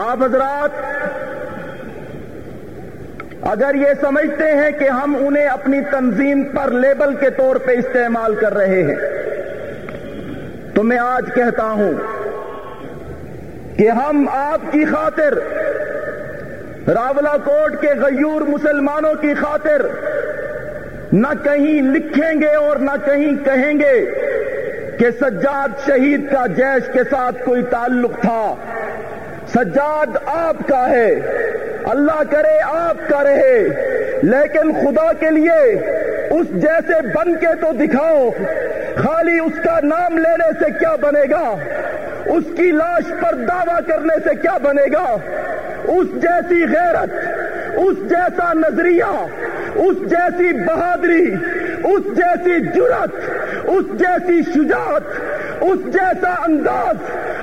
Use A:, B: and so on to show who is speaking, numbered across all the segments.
A: آپ حضرات، اگر یہ سمجھتے ہیں کہ ہم انہیں اپنی تنظیم پر لیبل کے طور پہ استعمال کر رہے ہیں، تو میں آج کہتا ہوں کہ ہم آپ کی خاطر راولا کوٹ کے غیور مسلمانوں کی خاطر، نہ کہیں لکھیں گے اور نہ کہیں کہیں گے کہ سجاد شہید کا جیش کے ساتھ کوئی تعلق تھا۔ سجاد آپ کا ہے۔ اللہ کرے آپ کا رہے۔ لیکن خدا کے لیے اس جیسے بن کے تو دکھاؤ۔ خالی اس کا نام لینے سے کیا بنے گا؟ اس کی لاش پر دعوی کرنے سے کیا بنے گا؟ اس جیسی غیرت، اس جیسا نظریہ، اس جیسی بہادری، اس جیسی جرت اس جیسی شجاعت، اس جیسا انداز۔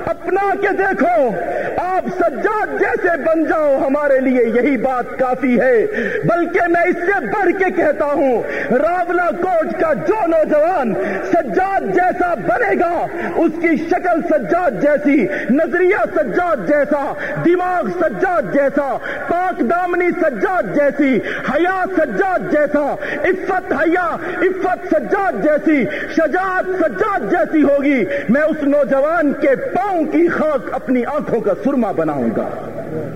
A: اپنا کے دیکھو آپ سجاد جیسے بن جاؤ، ہمارے لیے یہی بات کافی ہے۔ بلکہ میں اس سے بڑھ کے کہتا ہوں راولا کوٹ کا جو نوجوان سجاد جیسا بنے گا، اس کی شکل سجاد جیسی، نظریہ سجاد جیسا، دماغ سجاد جیسا، پاک دامنی سجاد جیسی، حیا سجاد جیسا، عفت حیا، عفت سجاد جیسی، شجاعت سجاد جیسی ہوگی۔ میں اس نوجوان کے پاؤں کی خاک اپنی آنکھوں کا سرما بنا بناؤں گا